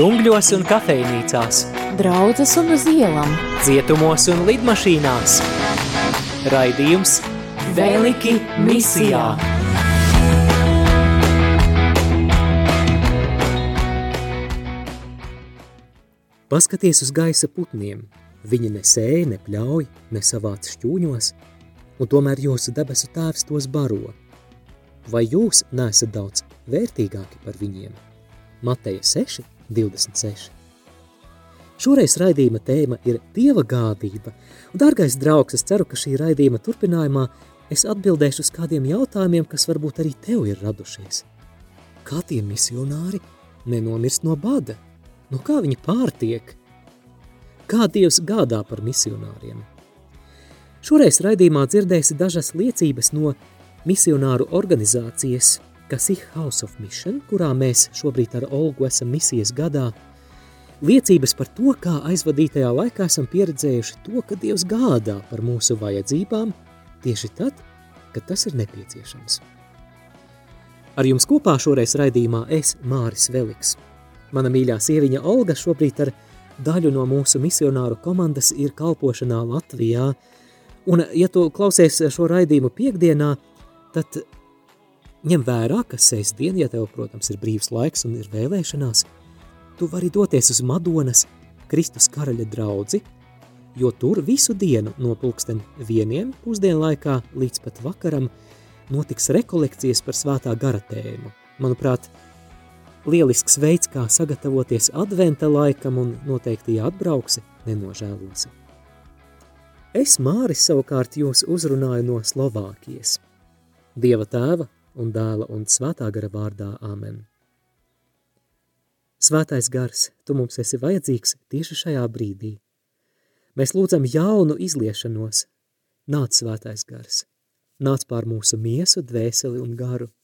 džungļos un kafejnīcās, draudzes un uz ielām, cietumos un lidmašīnās. Raidījums Veliki misijā! Paskaties uz gaisa putniem. Viņi nesēja, nepļauj, nesavāc šķūņos, un tomēr jūsu debesu tēvs tos baro. Vai jūs nesat daudz vērtīgāki par viņiem? Mateja 6, 26. Šoreiz raidījuma tēma ir Dieva gādība, un, dārgais draugs, es ceru, ka šī raidījuma turpinājumā es atbildēšu uz kādiem jautājumiem, kas varbūt arī tev ir radušies. Kā tie misionāri nenomirst no bada? No kā viņi pārtiek? Kā Dievs gādā par misionāriem? Šoreiz raidījumā dzirdēsi dažas liecības no misionāru organizācijas Kasih House of Mission, kurā mēs šobrīd ar Olgu esam misijas gadā, liecības par to, kā aizvadītajā laikā esam pieredzējuši to, ka Dievs gādā par mūsu vajadzībām tieši tad, kad tas ir nepieciešams. Ar jums kopā šoreiz raidījumā es, Māris Veliks. Mana mīļā sieviņa Olga šobrīd ar daļu no mūsu misionāru komandas ir kalpošanā Latvijā, un ja tu klausies šo raidījumu piekdienā, tad ņem vērā, ka sestdien, ja tev, protams, ir brīvs laiks un ir vēlēšanās, tu vari doties uz Madonas Kristus karaļa draudzi, jo tur visu dienu no pulksten vieniem pusdienlaikā līdz pat vakaram notiks rekolekcijas par svētā gara tēmu. Manuprāt, lielisks veids, kā sagatavoties adventa laikam un noteikti, ja atbrauksi, nenožēlosi. Es, Māris, savukārt jūs uzrunāju no Slovākijas. Dieva tēva un dēla un svētā gara vārdā Āmen. Svētais gars, tu mums esi vajadzīgs tieši šajā brīdī. Mēs lūdzam jaunu izliešanos. Nāc svētais gars, nāc pār mūsu miesu, dvēseli un garu –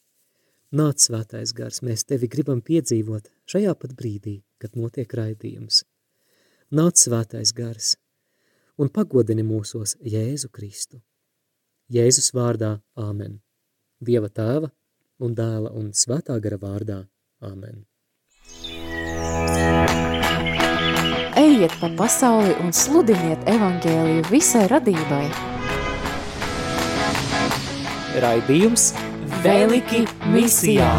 Nāc, svētais gars, mēs tevi gribam piedzīvot šajā pat brīdī, kad notiek raidījums. Nāc, svētais gars, un pagodini mūsos Jēzu Kristu. Jēzus vārdā Āmen. Dieva tēva un dēla un svētā gara vārdā Āmen. Ejiet pa pasauli un sludiniet evangēliju visai radībai. Raidījums Veliki misijā!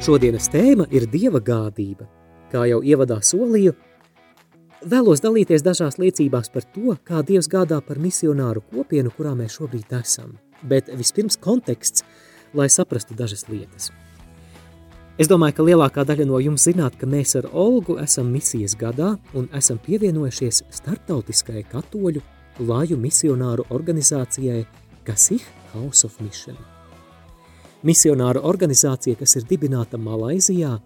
Šodienas tēma ir dieva gādība. Kā jau ievadā solīju, vēlos dalīties dažās liecībās par to, kā Dievs gādā par misionāru kopienu, kurā mēs šobrīd esam. Bet vispirms konteksts, lai saprastu dažas lietas. Es domāju, ka lielākā daļa no jums zināt, ka mēs ar Olgu esam misijas gadā un esam pievienojušies starptautiskai katoļu laju misionāru organizācijai Kasih House of Mission. Misionāru organizācija, kas ir dibināta Malaizijā,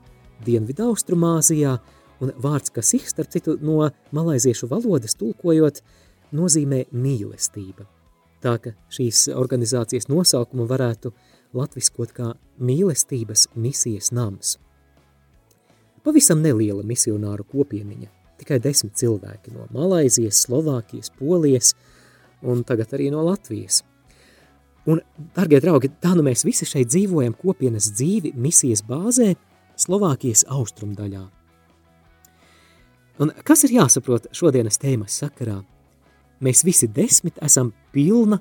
Dienvidaustrumāzijā, un vārds Kasih, starp citu, no malaiziešu valodas tulkojot, nozīmē mīlestība. Tā ka šīs organizācijas nosaukumu varētu latviskot kā mīlestības misijas nams. Pavisam neliela misionāru kopieniņa – tikai desmit cilvēki no Malaizijas, Slovākijas, Polijas un tagad arī no Latvijas. Un, dargie draugi, tā nu mēs visi šeit dzīvojam kopienas dzīvi misijas bāzē Slovākijas austrumdaļā. Un kas ir jāsaprot šodienas tēmas sakarā? Mēs visi desmit esam pilna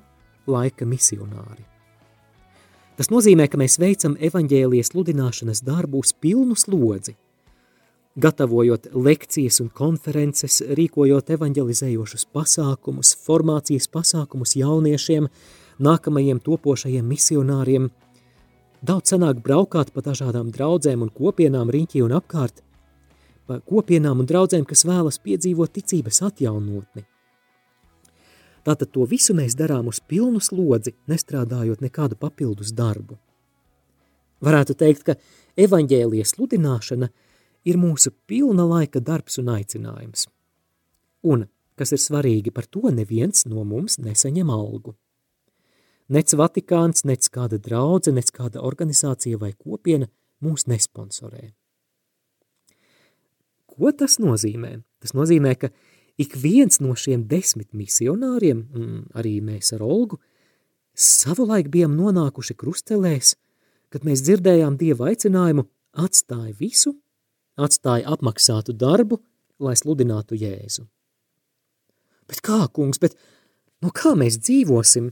laika misionāri. Tas nozīmē, ka mēs veicam evaņģēlijas sludināšanas darbu uz pilnu slodzi – gatavojot lekcijas un konferences, rīkojot evanģelizējošus pasākumus, formācijas pasākumus jauniešiem, nākamajiem topošajiem misionāriem. Daudz sanāk braukāt pa dažādām draudzēm un kopienām riņķī un apkārt, kopienām un draudzēm, kas vēlas piedzīvot ticības atjaunotni. Tātad to visu mēs darām uz pilnu slodzi, nestrādājot nekādu papildus darbu. Varētu teikt, ka evaņģēlijas sludināšana – ir mūsu pilna laika darbs un aicinājums. Un, kas ir svarīgi, par to neviens no mums nesaņem algu. Nec Vatikāns, nec kāda draudze, nec kāda organizācija vai kopiena mūs nesponsorē. Ko tas nozīmē? Tas nozīmē, ka ik viens no šiem desmit misionāriem, arī mēs ar Olgu, savulaik bijām nonākuši krustelēs, kad mēs dzirdējām Dieva aicinājumu, atstāja visu, atstāja apmaksātu darbu, lai sludinātu Jēzu. Bet kā, kungs, bet no kā mēs dzīvosim?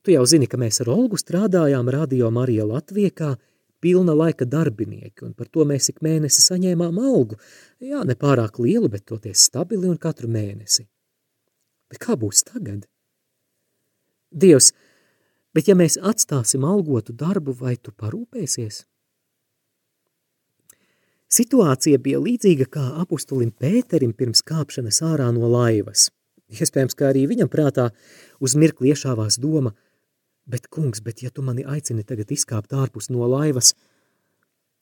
Tu jau zini, ka mēs ar Olgu strādājām Radio Marija Latvijā pilna laika darbinieki, un par to mēs ik mēnesi saņēmām algu. Jā, ne pārāk lielu, bet toties stabili un katru mēnesi. Bet kā būs tagad? Dievs, bet ja mēs atstāsim algotu darbu, vai tu parūpēsies? Situācija bija līdzīga kā apustulim Pēterim pirms kāpšanas ārā no laivas. Iespējams, ka arī viņam prātā uz mirkli iešāvās doma, bet kungs, bet ja tu mani aicini tagad izkāpt ārpus no laivas,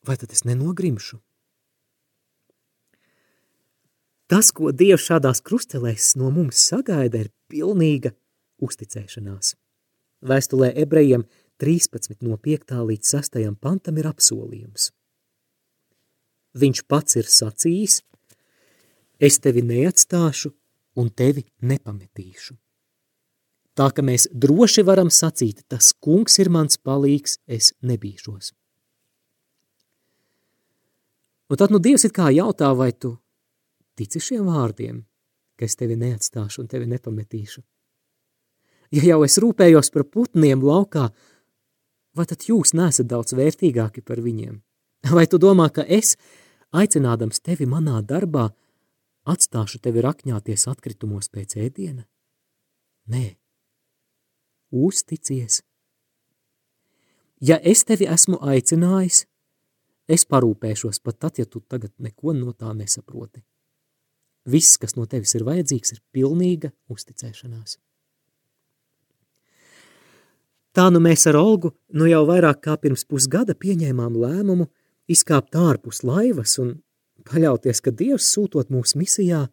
vai tad es nenogrimšu? Tas, ko Dievs šādās krustelēs no mums sagaida, ir pilnīga uzticēšanās. Vēstulē ebrejiem 13 no 5. līdz 6. pantam ir apsolījums viņš pats ir sacījis, es tevi neatstāšu un tevi nepametīšu. Tā ka mēs droši varam sacīt, tas kungs ir mans palīgs, es nebīšos. Un tad nu Dievs it kā jautā, vai tu tici šiem vārdiem, ka es tevi neatstāšu un tevi nepametīšu. Ja jau es rūpējos par putniem laukā, vai tad jūs nesat daudz vērtīgāki par viņiem? Vai tu domā, ka es aicinādams tevi manā darbā, atstāšu tevi rakņāties atkritumos pēc ēdiena? Nē, uzticies. Ja es tevi esmu aicinājis, es parūpēšos pat tad, ja tu tagad neko no tā nesaproti. Viss, kas no tevis ir vajadzīgs, ir pilnīga uzticēšanās. Tā nu mēs ar Olgu nu jau vairāk kā pirms pusgada pieņēmām lēmumu izkāpt ārpus laivas un paļauties, ka Dievs sūtot mūsu misijā,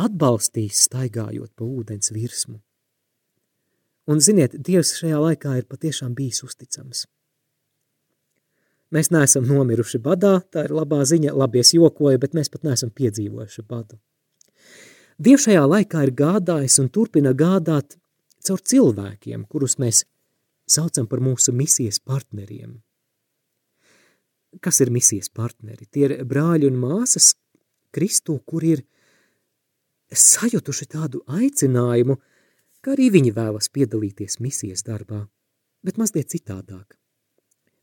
atbalstīs staigājot pa ūdens virsmu. Un ziniet, Dievs šajā laikā ir patiešām bijis uzticams. Mēs neesam nomiruši badā, tā ir labā ziņa, labies jokoja, bet mēs pat neesam piedzīvojuši badu. Dievs šajā laikā ir gādājis un turpina gādāt caur cilvēkiem, kurus mēs saucam par mūsu misijas partneriem – kas ir misijas partneri. Tie ir brāļi un māsas Kristū, kur ir sajutuši tādu aicinājumu, ka arī viņi vēlas piedalīties misijas darbā, bet mazliet citādāk.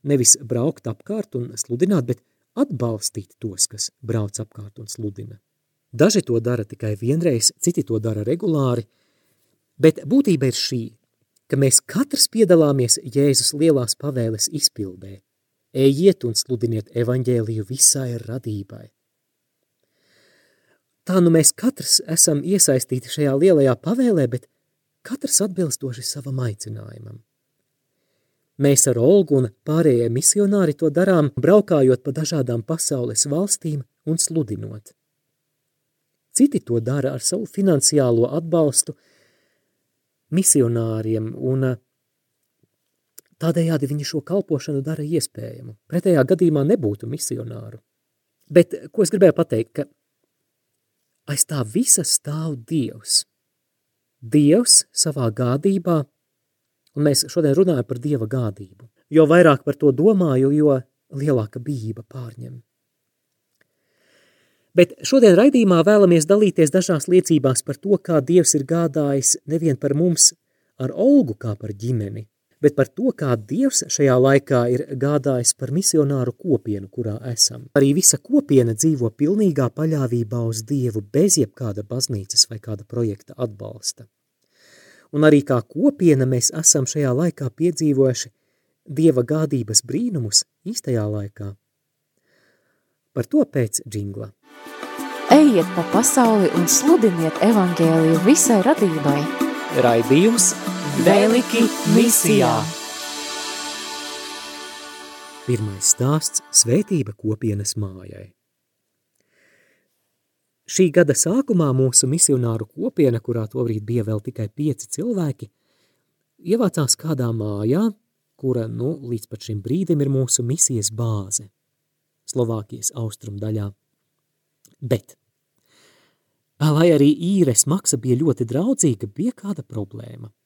Nevis braukt apkārt un sludināt, bet atbalstīt tos, kas brauc apkārt un sludina. Daži to dara tikai vienreiz, citi to dara regulāri, bet būtība ir šī, ka mēs katrs piedalāmies Jēzus lielās pavēles izpildē – ejiet un sludiniet evaņģēliju visai radībai. Tā nu mēs katrs esam iesaistīti šajā lielajā pavēlē, bet katrs atbilstoši savam aicinājumam. Mēs ar Olgu un pārējie misionāri to darām, braukājot pa dažādām pasaules valstīm un sludinot. Citi to dara ar savu finansiālo atbalstu misionāriem un Tādējādi viņi šo kalpošanu dara iespējamu. Pretējā gadījumā nebūtu misionāru. Bet, ko es gribēju pateikt, ka aiz tā visa stāv Dievs. Dievs savā gādībā, un mēs šodien runājam par Dieva gādību. Jo vairāk par to domāju, jo lielāka bijība pārņem. Bet šodien raidījumā vēlamies dalīties dažās liecībās par to, kā Dievs ir gādājis nevien par mums ar Olgu kā par ģimeni, bet par to, kā Dievs šajā laikā ir gādājis par misionāru kopienu, kurā esam. Arī visa kopiena dzīvo pilnīgā paļāvībā uz Dievu bez jebkāda baznīcas vai kāda projekta atbalsta. Un arī kā kopiena mēs esam šajā laikā piedzīvojuši Dieva gādības brīnumus īstajā laikā. Par to pēc džingla. Ejiet pa pasauli un sludiniet evaņģēliju visai radībai. Raidījums Veliki misijā! Pirmais stāsts – svētība kopienas mājai. Šī gada sākumā mūsu misionāru kopiena, kurā tobrīd bija vēl tikai pieci cilvēki, ievācās kādā mājā, kura, nu, līdz pat šim brīdim ir mūsu misijas bāze – Slovākijas austrumu daļā. Bet, lai arī īres maksa bija ļoti draudzīga, bija kāda problēma –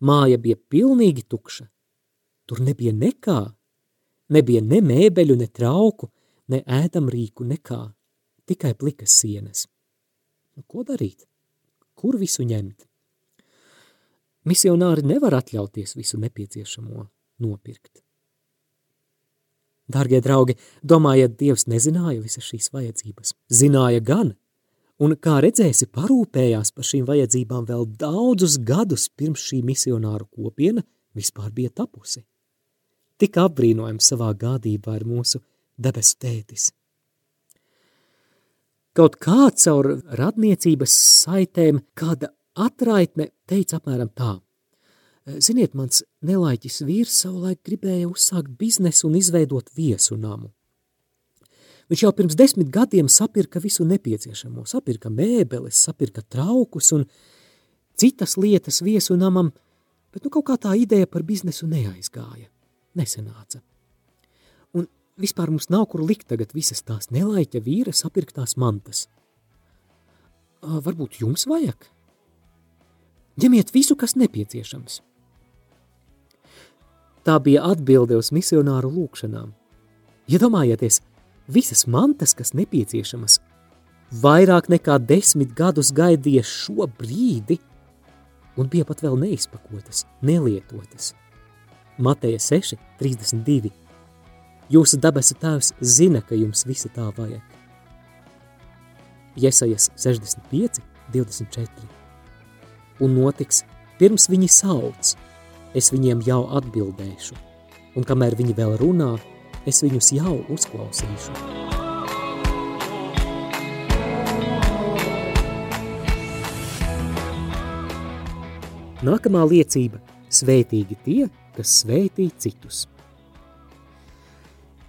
Māja bija pilnīgi tukša. Tur nebija nekā, nebija ne mēbeļu, ne trauku, ne ēdamrīku, nekā, tikai plikas sienas. Nu, ko darīt? Kur visu ņemt? Misionāri nevar atļauties visu nepieciešamo nopirkt. Dārgie draugi, domājiet, Dievs nezināja visas šīs vajadzības? Zināja gan, un kā redzēsi, parūpējās par šīm vajadzībām vēl daudzus gadus pirms šī misionāru kopiena vispār bija tapusi. Tik apbrīnojams savā gādībā ir mūsu debesu tētis. Kaut kā caur radniecības saitēm kāda atraitne teica apmēram tā. Ziniet, mans nelaiķis vīrs savulaik gribēja uzsākt biznesu un izveidot viesu namu. Viņš jau pirms desmit gadiem sapirka visu nepieciešamo, sapirka mēbeles, sapirka traukus un citas lietas viesu namam, bet nu kaut kā tā ideja par biznesu neaizgāja, nesenāca. Un vispār mums nav kur likt tagad visas tās nelaiķa vīra sapirktās mantas. Varbūt jums vajag? Ņemiet visu, kas nepieciešams. Tā bija atbilde uz misionāru lūkšanām. Iedomājieties, visas mantas, kas nepieciešamas, vairāk nekā desmit gadus gaidīja šo brīdi un bija pat vēl neizpakotas, nelietotas. Mateja 6, 32. Jūsu dabasu tēvs zina, ka jums visa tā vajag. Jesajas 65, 24. Un notiks, pirms viņi sauc, es viņiem jau atbildēšu, un kamēr viņi vēl runā, es viņus jau uzklausīšu. Nākamā liecība – svētīgi tie, kas svētī citus.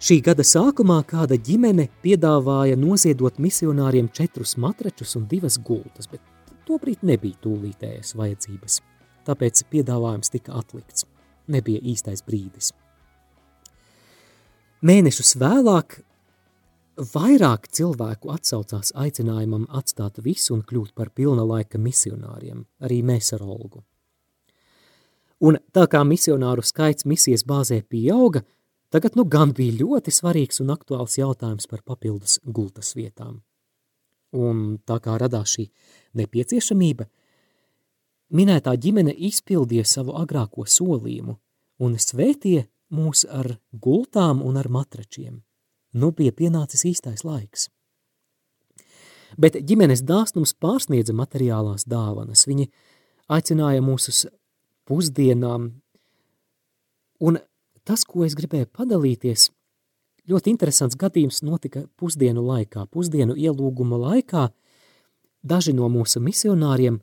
Šī gada sākumā kāda ģimene piedāvāja noziedot misionāriem četrus matračus un divas gultas, bet tobrīd nebija tūlītējas vajadzības, tāpēc piedāvājums tika atlikts. Nebija īstais brīdis. Mēnešus vēlāk vairāk cilvēku atsaucās aicinājumam atstāt visu un kļūt par pilna laika misionāriem, arī mēs ar Olgu. Un tā kā misionāru skaits misijas bāzē pieauga, tagad nu gan bija ļoti svarīgs un aktuāls jautājums par papildus gultas vietām. Un tā kā radās šī nepieciešamība, minētā ģimene izpildīja savu agrāko solījumu un svētie mūs ar gultām un ar matračiem. Nu bija pienācis īstais laiks. Bet ģimenes dāsnums pārsniedza materiālās dāvanas. Viņi aicināja mūs uz pusdienām, un tas, ko es gribēju padalīties, ļoti interesants gadījums notika pusdienu laikā. Pusdienu ielūguma laikā daži no mūsu misionāriem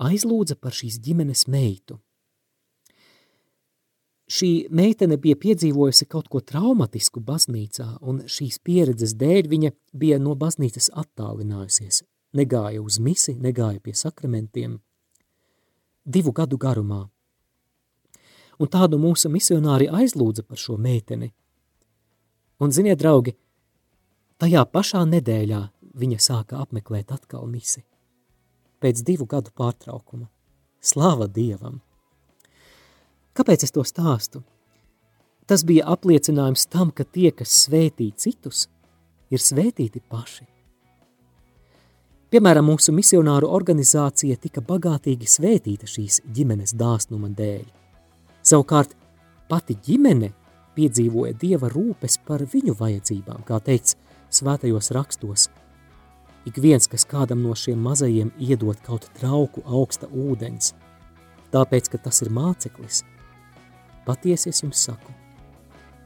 aizlūdza par šīs ģimenes meitu – Šī meitene bija piedzīvojusi kaut ko traumatisku baznīcā, un šīs pieredzes dēļ viņa bija no baznīcas attālinājusies, negāja uz misi, negāja pie sakramentiem. Divu gadu garumā. Un tādu mūsu misionāri aizlūdza par šo meiteni. Un, ziniet, draugi, tajā pašā nedēļā viņa sāka apmeklēt atkal misi. Pēc divu gadu pārtraukuma. Slāva Dievam! Kāpēc es to stāstu? Tas bija apliecinājums tam, ka tie, kas svētī citus, ir svētīti paši. Piemēram, mūsu misionāru organizācija tika bagātīgi svētīta šīs ģimenes dāsnuma dēļ. Savukārt, pati ģimene piedzīvoja Dieva rūpes par viņu vajadzībām, kā teikts svētajos rakstos. Ik viens, kas kādam no šiem mazajiem iedod kaut trauku augsta ūdens, tāpēc, ka tas ir māceklis – Patiesi es jums saku,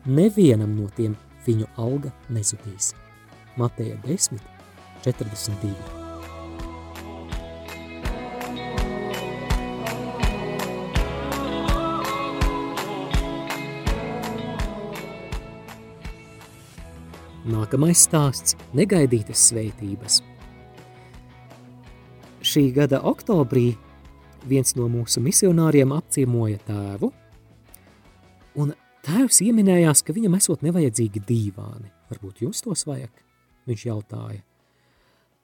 nevienam no tiem viņu alga nezudīs. Mateja 10, 42. Nākamais stāsts – negaidītas svētības. Šī gada oktobrī viens no mūsu misionāriem apciemoja tēvu, Un tēvs ieminējās, ka viņam esot nevajadzīgi dīvāni. Varbūt jums tos vajag? Viņš jautāja.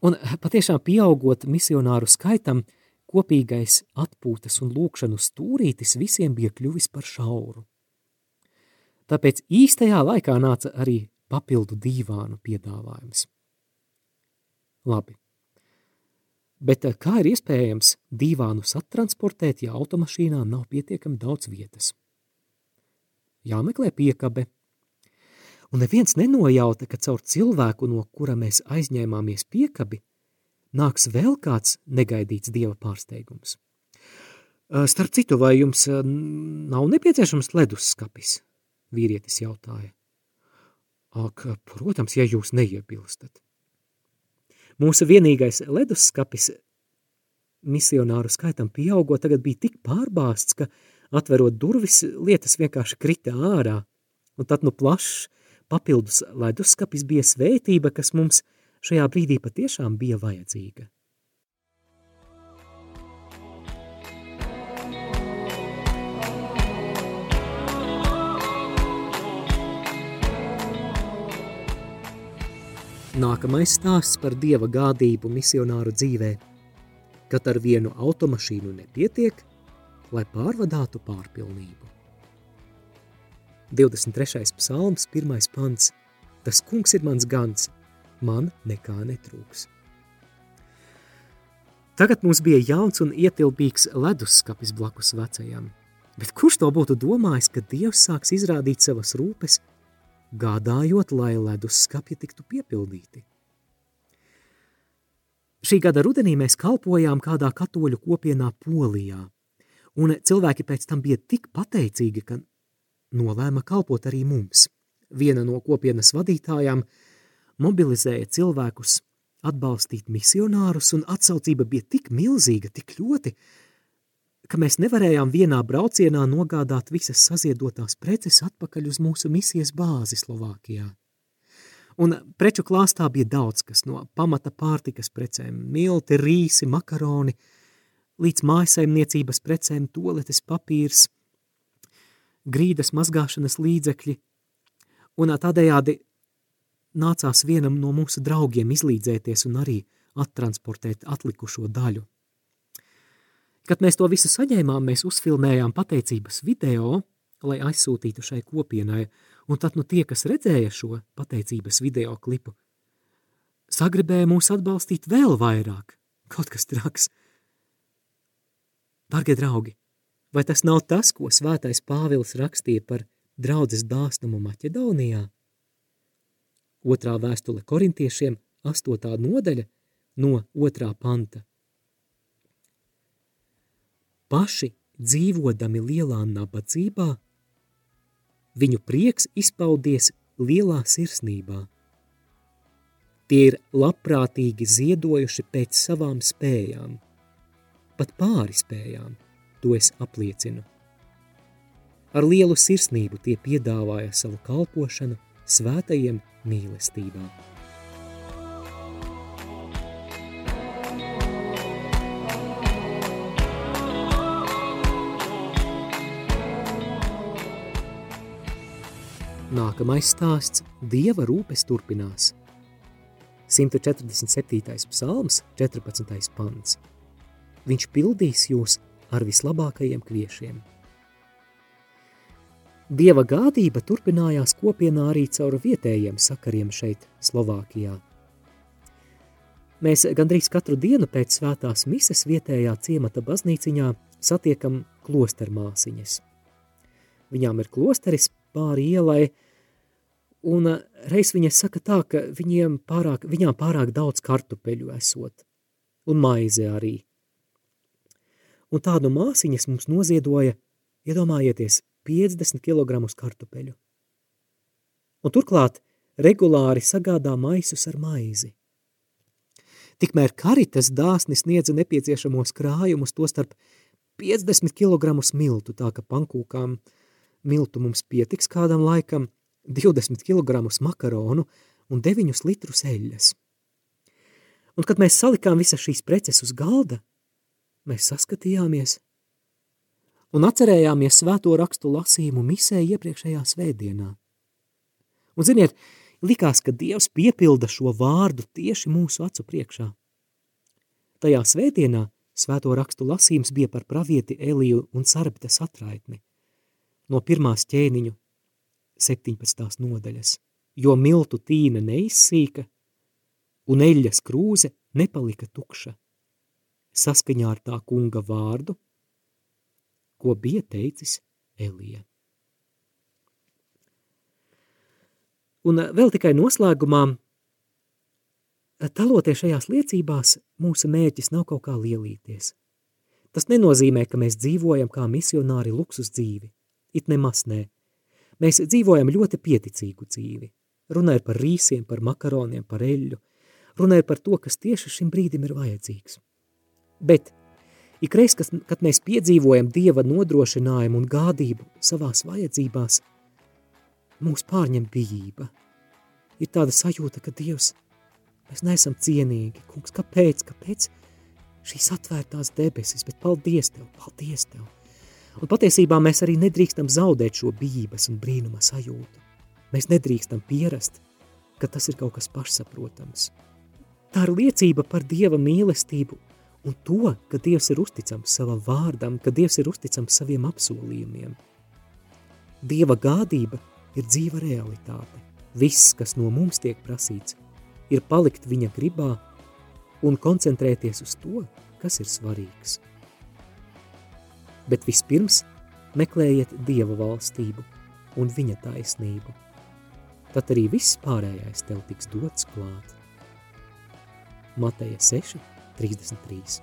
Un patiešām pieaugot misionāru skaitam, kopīgais atpūtas un lūkšanu stūrītis visiem bija kļuvis par šauru. Tāpēc īstajā laikā nāca arī papildu dīvānu piedāvājums. Labi. Bet eh, kā ir iespējams dīvānus attransportēt, ja automašīnā nav pietiekami daudz vietas? Jāmeklē piekabe. Un neviens nenojauta, ka caur cilvēku, no kura mēs aizņēmāmies piekabi, nāks vēl kāds negaidīts dieva pārsteigums. Starp citu, vai jums nav nepieciešams leduskapis? Vīrietis jautāja. Ak, protams, ja jūs neiebilstat. Mūsu vienīgais leduskapis misionāru skaitam pieaugot tagad bija tik pārbāsts, ka atverot durvis lietas vienkārši krita ārā. Un tad nu plašs papildus leduskapis bija svētība, kas mums šajā brīdī patiešām bija vajadzīga. Nākamais stāsts par dieva gādību misionāru dzīvē, kad ar vienu automašīnu nepietiek, lai pārvadātu pārpilnību. 23. psalms, 1. pants Tas kungs ir mans gans, man nekā netrūks. Tagad mums bija jauns un ietilpīgs leduskapis blakus vecajam, bet kurš to būtu domājis, ka Dievs sāks izrādīt savas rūpes gādājot, lai leduskapji tiktu piepildīti. Šī gada rudenī mēs kalpojām kādā katoļu kopienā Polijā, un cilvēki pēc tam bija tik pateicīgi, ka nolēma kalpot arī mums. Viena no kopienas vadītājām mobilizēja cilvēkus atbalstīt misionārus, un atsaucība bija tik milzīga, tik ļoti, ka mēs nevarējām vienā braucienā nogādāt visas saziedotās preces atpakaļ uz mūsu misijas bāzi Slovākijā. Un preču klāstā bija daudz kas no pamata pārtikas precēm – milti, rīsi, makaroni, līdz mājasaimniecības precēm, toaletes papīrs, grīdas mazgāšanas līdzekļi, un tādējādi nācās vienam no mūsu draugiem izlīdzēties un arī attransportēt atlikušo daļu. Kad mēs to visu saņēmām, mēs uzfilmējām pateicības video, lai aizsūtītu šai kopienai, un tad nu tie, kas redzēja šo pateicības video klipu, sagribēja mūs atbalstīt vēl vairāk, kaut kas traks. Dargie draugi, vai tas nav tas, ko svētais Pāvils rakstīja par draudzes dāsnumu Maķedonijā? Otrā vēstule korintiešiem, astotā nodaļa no otrā panta paši dzīvodami lielā nabadzībā, viņu prieks izpaudies lielā sirsnībā. Tie ir labprātīgi ziedojuši pēc savām spējām, pat pāri spējām, to es apliecinu. Ar lielu sirsnību tie piedāvāja savu kalpošanu svētajiem mīlestībā. Nākamais stāsts – Dieva rūpes turpinās. 147. psalms, 14. pants. Viņš pildīs jūs ar vislabākajiem kviešiem. Dieva gādība turpinājās kopienā arī caur vietējiem sakariem šeit, Slovākijā. Mēs gandrīz katru dienu pēc svētās mises vietējā ciemata baznīciņā satiekam klostermāsiņas. Viņām ir klosteris pāri ielai, un reiz viņa saka tā, ka viņiem pārāk, viņām pārāk daudz kartupeļu esot, un maize arī. Un tādu māsiņas mums noziedoja, iedomājieties, 50 kg kartupeļu. Un turklāt regulāri sagādā maisus ar maizi. Tikmēr karitas dāsni sniedza nepieciešamos krājumus, to starp 50 kg miltu, tā ka pankūkām miltu mums pietiks kādam laikam, 20 kg makaronu un 9 litrus eļļas. Un, kad mēs salikām visas šīs preces uz galda, mēs saskatījāmies un atcerējāmies svēto rakstu lasījumu misē iepriekšējā svētdienā. Un, ziniet, likās, ka Dievs piepilda šo vārdu tieši mūsu acu priekšā. Tajā svētdienā svēto rakstu lasījums bija par pravieti Eliju un Sarptes atraitni. No pirmās ķēniņu 17. nodaļas, jo miltu tīna neizsīka, un eļas krūze nepalika tukša, saskaņā ar tā kunga vārdu, ko bija teicis Elija. Un vēl tikai noslēgumā, taloties šajās liecībās, mūsu mērķis nav kaut kā lielīties. Tas nenozīmē, ka mēs dzīvojam kā misionāri luksus dzīvi. It nemaz nē. Mēs dzīvojam ļoti pieticīgu dzīvi. Runājot par rīsiem, par makaroniem, par eļļu. Runājot par to, kas tieši šim brīdim ir vajadzīgs. Bet ikreiz, kas, kad mēs piedzīvojam Dieva nodrošinājumu un gādību savās vajadzībās, mūs pārņem bijība. Ir tāda sajūta, ka Dievs, mēs neesam cienīgi. Kungs, kāpēc? Kāpēc? šīs atvērtās debesis, bet paldies Tev, paldies Tev. Un patiesībā mēs arī nedrīkstam zaudēt šo bijības un brīnuma sajūtu. Mēs nedrīkstam pierast, ka tas ir kaut kas pašsaprotams. Tā ir liecība par Dieva mīlestību un to, ka Dievs ir uzticams savam vārdam, ka Dievs ir uzticams saviem apsolījumiem. Dieva gādība ir dzīva realitāte. Viss, kas no mums tiek prasīts, ir palikt viņa gribā un koncentrēties uz to, kas ir svarīgs. Bet vispirms meklējiet Dieva valstību un viņa taisnību. Tad arī viss pārējais tev tiks dots klāt. Mateja 6, 33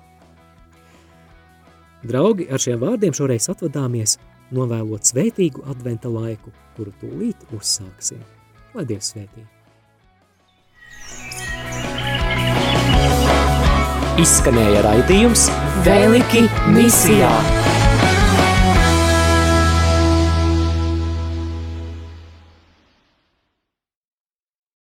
Draugi, ar šiem vārdiem šoreiz atvadāmies, novēlot svētīgu adventa laiku, kuru tūlīt uzsāksim. Lai Dievs svētī! Izskanēja raidījums Vēliki misijā!